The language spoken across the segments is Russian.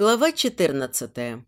Глава 14.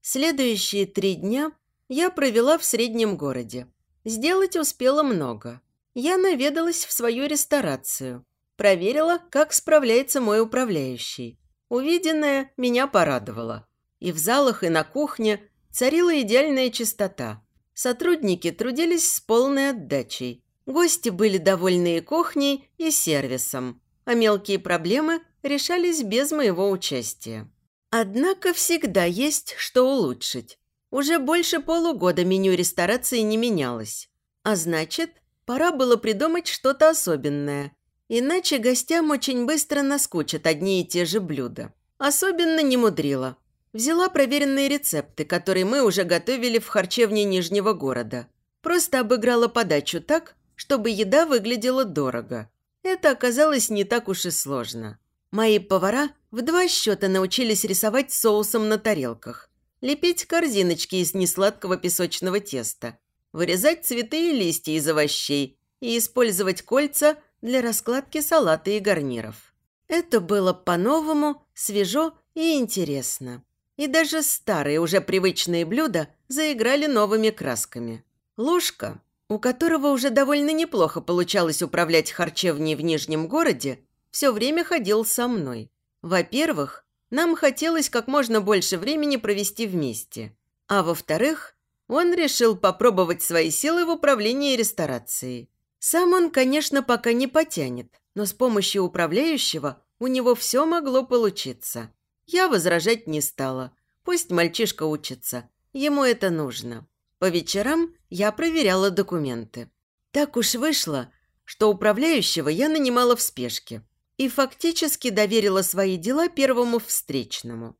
Следующие три дня я провела в среднем городе. Сделать успела много. Я наведалась в свою ресторацию. Проверила, как справляется мой управляющий. Увиденное меня порадовало. И в залах, и на кухне царила идеальная чистота. Сотрудники трудились с полной отдачей. Гости были довольны и кухней, и сервисом. А мелкие проблемы решались без моего участия. Однако всегда есть что улучшить. Уже больше полугода меню ресторации не менялось. А значит, пора было придумать что-то особенное. Иначе гостям очень быстро наскучат одни и те же блюда. Особенно не мудрила. Взяла проверенные рецепты, которые мы уже готовили в харчевне Нижнего города. Просто обыграла подачу так, чтобы еда выглядела дорого. Это оказалось не так уж и сложно. Мои повара в два счета научились рисовать соусом на тарелках, лепить корзиночки из несладкого песочного теста, вырезать цветы и листья из овощей и использовать кольца для раскладки салата и гарниров. Это было по-новому, свежо и интересно. И даже старые, уже привычные блюда заиграли новыми красками. Ложка, у которого уже довольно неплохо получалось управлять харчевней в Нижнем городе, все время ходил со мной. Во-первых, нам хотелось как можно больше времени провести вместе. А во-вторых, он решил попробовать свои силы в управлении ресторацией. Сам он, конечно, пока не потянет, но с помощью управляющего у него все могло получиться. Я возражать не стала. Пусть мальчишка учится. Ему это нужно. По вечерам я проверяла документы. Так уж вышло, что управляющего я нанимала в спешке и фактически доверила свои дела первому встречному.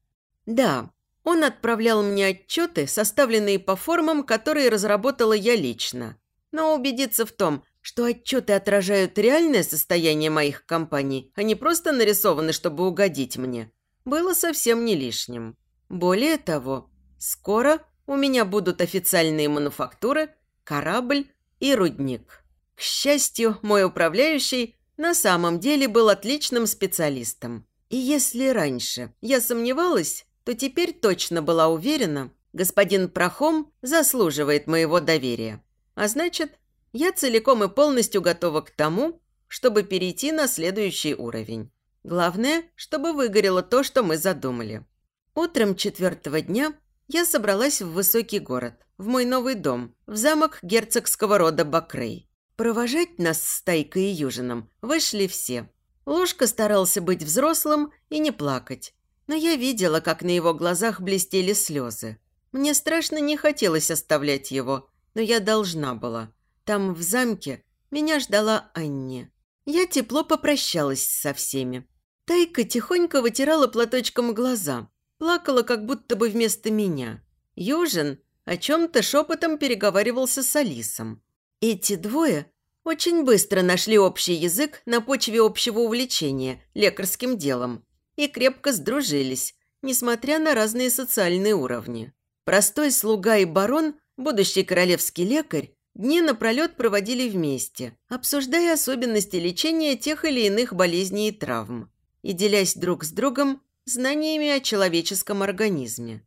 Да, он отправлял мне отчеты, составленные по формам, которые разработала я лично. Но убедиться в том, что отчеты отражают реальное состояние моих компаний, а не просто нарисованы, чтобы угодить мне, было совсем не лишним. Более того, скоро у меня будут официальные мануфактуры, корабль и рудник. К счастью, мой управляющий на самом деле был отличным специалистом. И если раньше я сомневалась, то теперь точно была уверена, господин Прохом заслуживает моего доверия. А значит, я целиком и полностью готова к тому, чтобы перейти на следующий уровень. Главное, чтобы выгорело то, что мы задумали. Утром четвертого дня я собралась в высокий город, в мой новый дом, в замок герцогского рода Бакрей. Провожать нас с Тайкой и Южином вышли все. Ложка старался быть взрослым и не плакать. Но я видела, как на его глазах блестели слезы. Мне страшно не хотелось оставлять его, но я должна была. Там, в замке, меня ждала Анне. Я тепло попрощалась со всеми. Тайка тихонько вытирала платочком глаза. Плакала, как будто бы вместо меня. Южин о чем-то шепотом переговаривался с Алисом. Эти двое очень быстро нашли общий язык на почве общего увлечения лекарским делом и крепко сдружились, несмотря на разные социальные уровни. Простой слуга и барон, будущий королевский лекарь, дни напролет проводили вместе, обсуждая особенности лечения тех или иных болезней и травм и делясь друг с другом знаниями о человеческом организме.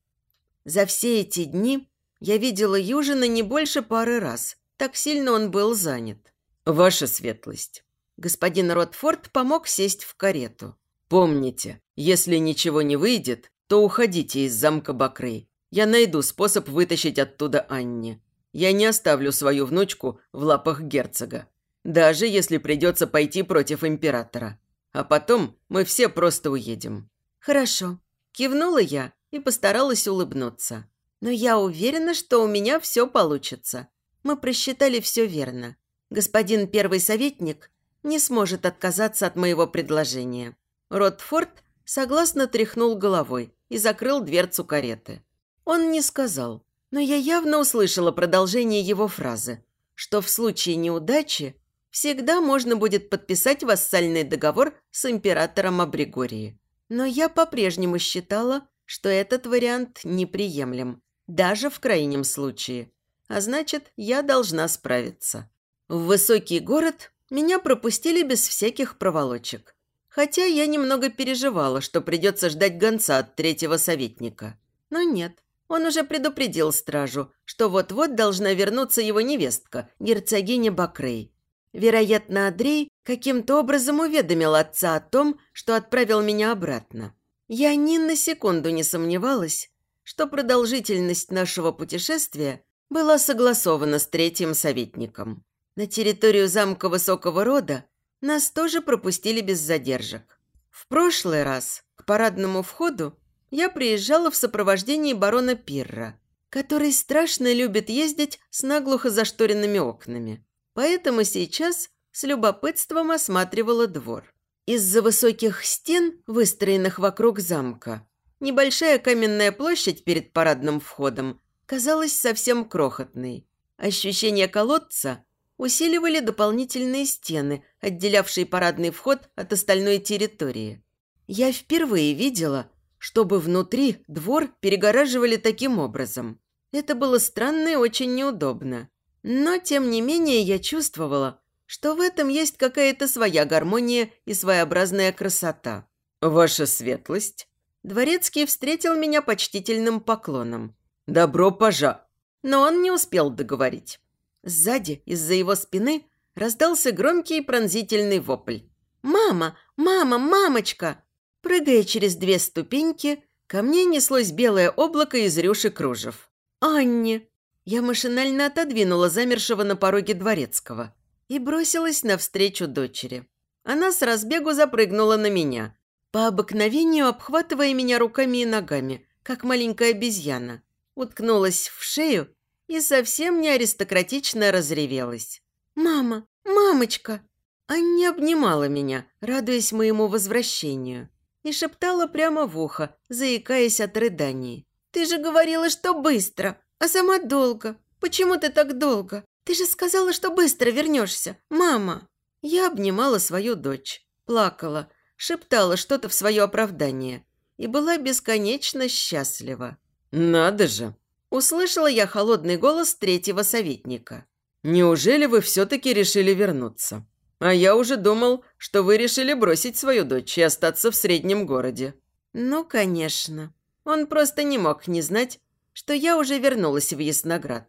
За все эти дни я видела Южина не больше пары раз – так сильно он был занят. «Ваша светлость». Господин Ротфорд помог сесть в карету. «Помните, если ничего не выйдет, то уходите из замка Бакрей. Я найду способ вытащить оттуда Анни. Я не оставлю свою внучку в лапах герцога. Даже если придется пойти против императора. А потом мы все просто уедем». «Хорошо», – кивнула я и постаралась улыбнуться. «Но я уверена, что у меня все получится. Мы просчитали все верно. Господин первый советник не сможет отказаться от моего предложения. Ротфорд согласно тряхнул головой и закрыл дверцу кареты. Он не сказал, но я явно услышала продолжение его фразы, что в случае неудачи всегда можно будет подписать вассальный договор с императором Абригории. Но я по-прежнему считала, что этот вариант неприемлем, даже в крайнем случае а значит, я должна справиться. В высокий город меня пропустили без всяких проволочек. Хотя я немного переживала, что придется ждать гонца от третьего советника. Но нет, он уже предупредил стражу, что вот-вот должна вернуться его невестка, герцогиня Бакрей. Вероятно, Андрей каким-то образом уведомил отца о том, что отправил меня обратно. Я ни на секунду не сомневалась, что продолжительность нашего путешествия была согласована с третьим советником. На территорию замка Высокого Рода нас тоже пропустили без задержек. В прошлый раз к парадному входу я приезжала в сопровождении барона Пирра, который страшно любит ездить с наглухо зашторенными окнами. Поэтому сейчас с любопытством осматривала двор. Из-за высоких стен, выстроенных вокруг замка, небольшая каменная площадь перед парадным входом казалась совсем крохотной. Ощущение колодца усиливали дополнительные стены, отделявшие парадный вход от остальной территории. Я впервые видела, чтобы внутри двор перегораживали таким образом. Это было странно и очень неудобно. Но, тем не менее, я чувствовала, что в этом есть какая-то своя гармония и своеобразная красота. «Ваша светлость!» Дворецкий встретил меня почтительным поклоном. «Добро пожа!» Но он не успел договорить. Сзади, из-за его спины, раздался громкий пронзительный вопль. «Мама! Мама! Мамочка!» Прыгая через две ступеньки, ко мне неслось белое облако из рюши кружев. «Анне!» Я машинально отодвинула замершего на пороге дворецкого и бросилась навстречу дочери. Она с разбегу запрыгнула на меня, по обыкновению обхватывая меня руками и ногами, как маленькая обезьяна уткнулась в шею и совсем не аристократично разревелась. «Мама! Мамочка!» Анни обнимала меня, радуясь моему возвращению, и шептала прямо в ухо, заикаясь от рыданий. «Ты же говорила, что быстро, а сама долго. Почему ты так долго? Ты же сказала, что быстро вернешься, мама!» Я обнимала свою дочь, плакала, шептала что-то в свое оправдание и была бесконечно счастлива. «Надо же!» – услышала я холодный голос третьего советника. «Неужели вы все-таки решили вернуться? А я уже думал, что вы решили бросить свою дочь и остаться в среднем городе». «Ну, конечно. Он просто не мог не знать, что я уже вернулась в Ясноград.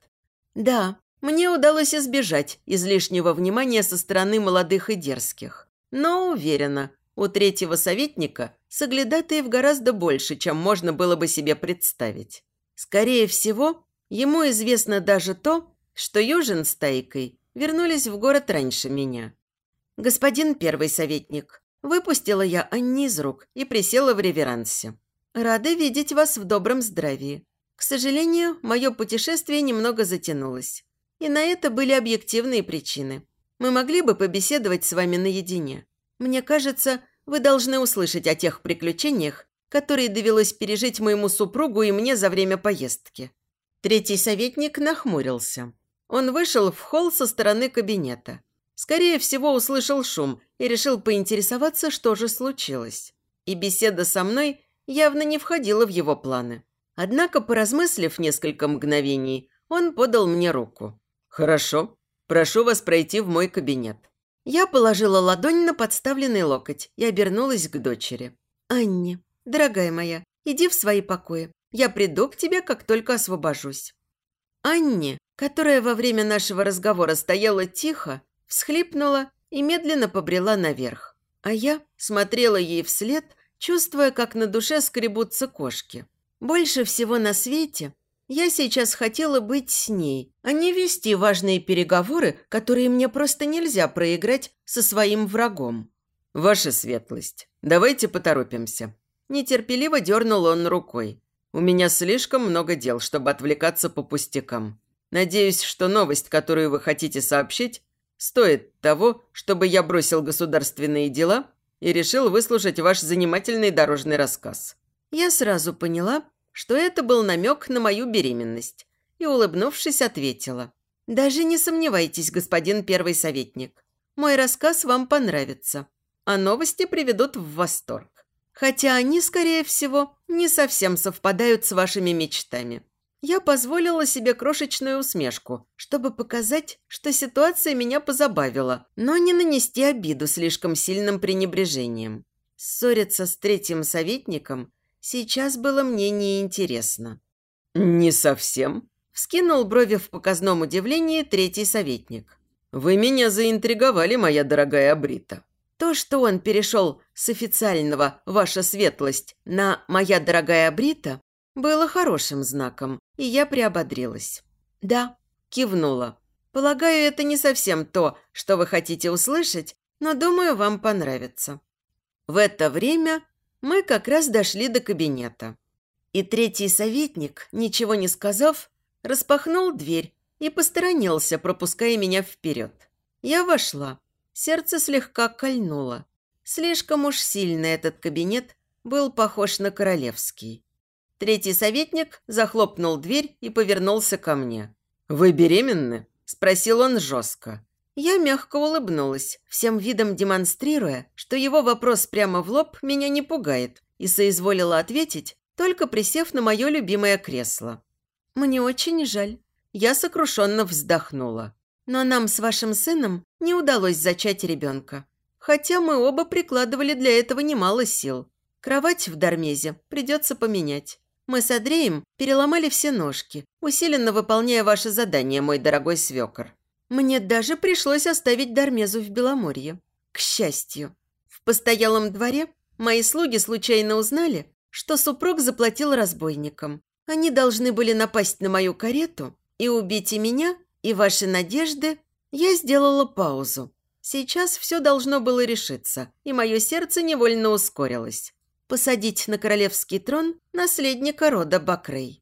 Да, мне удалось избежать излишнего внимания со стороны молодых и дерзких. Но уверена, у третьего советника соглядатаев гораздо больше, чем можно было бы себе представить. Скорее всего, ему известно даже то, что Южин с Тайкой вернулись в город раньше меня. «Господин первый советник, выпустила я Анни из рук и присела в реверансе. Рада видеть вас в добром здравии. К сожалению, мое путешествие немного затянулось. И на это были объективные причины. Мы могли бы побеседовать с вами наедине. Мне кажется, вы должны услышать о тех приключениях, которые довелось пережить моему супругу и мне за время поездки». Третий советник нахмурился. Он вышел в холл со стороны кабинета. Скорее всего, услышал шум и решил поинтересоваться, что же случилось. И беседа со мной явно не входила в его планы. Однако, поразмыслив несколько мгновений, он подал мне руку. «Хорошо. Прошу вас пройти в мой кабинет». Я положила ладонь на подставленный локоть и обернулась к дочери. «Анне, дорогая моя, иди в свои покои. Я приду к тебе, как только освобожусь». Анне, которая во время нашего разговора стояла тихо, всхлипнула и медленно побрела наверх. А я смотрела ей вслед, чувствуя, как на душе скребутся кошки. Больше всего на свете я сейчас хотела быть с ней, а не вести важные переговоры, которые мне просто нельзя проиграть со своим врагом. «Ваша светлость, давайте поторопимся». Нетерпеливо дернул он рукой. «У меня слишком много дел, чтобы отвлекаться по пустякам. Надеюсь, что новость, которую вы хотите сообщить, стоит того, чтобы я бросил государственные дела и решил выслушать ваш занимательный дорожный рассказ». Я сразу поняла, что это был намек на мою беременность, и, улыбнувшись, ответила. «Даже не сомневайтесь, господин первый советник. Мой рассказ вам понравится, а новости приведут в восторг. Хотя они, скорее всего, не совсем совпадают с вашими мечтами». Я позволила себе крошечную усмешку, чтобы показать, что ситуация меня позабавила, но не нанести обиду слишком сильным пренебрежением. Ссориться с третьим советником сейчас было мне неинтересно. «Не совсем», – вскинул брови в показном удивлении третий советник. «Вы меня заинтриговали, моя дорогая Абрита». То, что он перешел с официального «Ваша светлость» на «Моя дорогая Брита», было хорошим знаком, и я приободрилась. «Да», – кивнула. «Полагаю, это не совсем то, что вы хотите услышать, но, думаю, вам понравится». В это время мы как раз дошли до кабинета. И третий советник, ничего не сказав, распахнул дверь и посторонился, пропуская меня вперед. Я вошла. Сердце слегка кольнуло. Слишком уж сильно этот кабинет был похож на королевский. Третий советник захлопнул дверь и повернулся ко мне. «Вы беременны?» – спросил он жестко. Я мягко улыбнулась, всем видом демонстрируя, что его вопрос прямо в лоб меня не пугает, и соизволила ответить, только присев на мое любимое кресло. «Мне очень жаль». Я сокрушенно вздохнула. Но нам с вашим сыном не удалось зачать ребенка. Хотя мы оба прикладывали для этого немало сил. Кровать в Дармезе придется поменять. Мы с Андреем переломали все ножки, усиленно выполняя ваше задание, мой дорогой свекор. Мне даже пришлось оставить Дармезу в Беломорье. К счастью. В постоялом дворе мои слуги случайно узнали, что супруг заплатил разбойникам. Они должны были напасть на мою карету и убить и меня, и ваши надежды, я сделала паузу. Сейчас все должно было решиться, и мое сердце невольно ускорилось. Посадить на королевский трон наследника рода Бакрей.